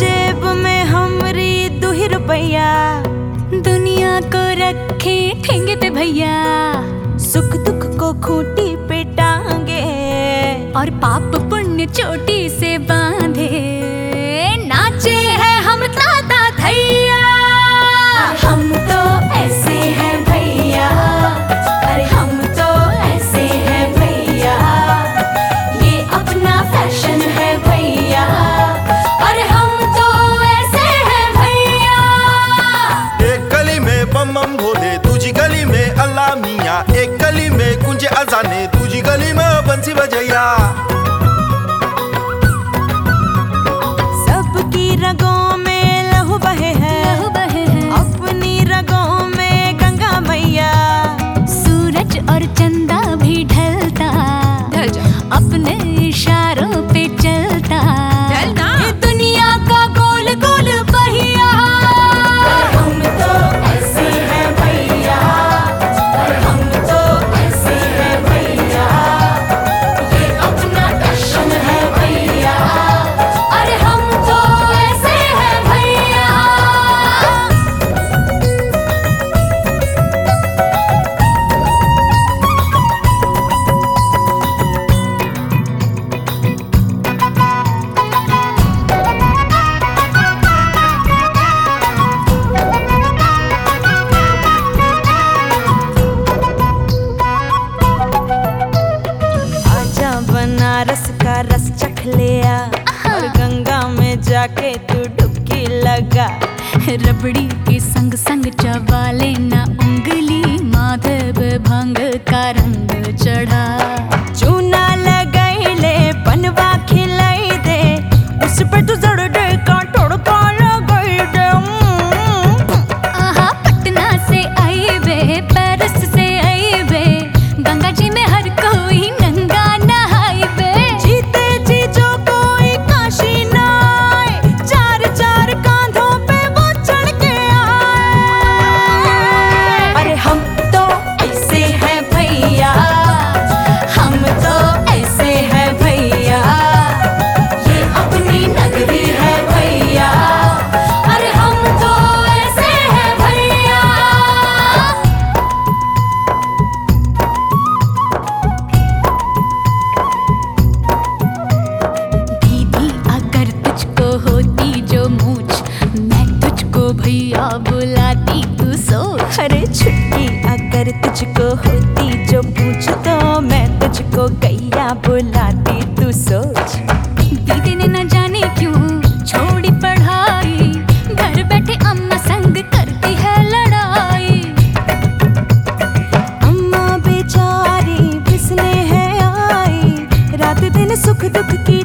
जेब में हमरी दुहिर रुपया दुनिया को रखे ठेंगे पे भैया। सुख दुख को खूटी पे टांगे और पाप पुण्य चोटी से बाँध अपने इशारों जाके तू डुबकी लगा। रबड़ी के संग संग चबा लेना तो होती जो पूछ तो मैं तुझको गैया बुलाती, तू सोच। दीदी ने न जाने क्यों छोड़ी पढ़ाई, घर बैठे अम्मा संग करती है लड़ाई। अम्मा बेचारी बिसने है आई, रात दिन सुख दुख की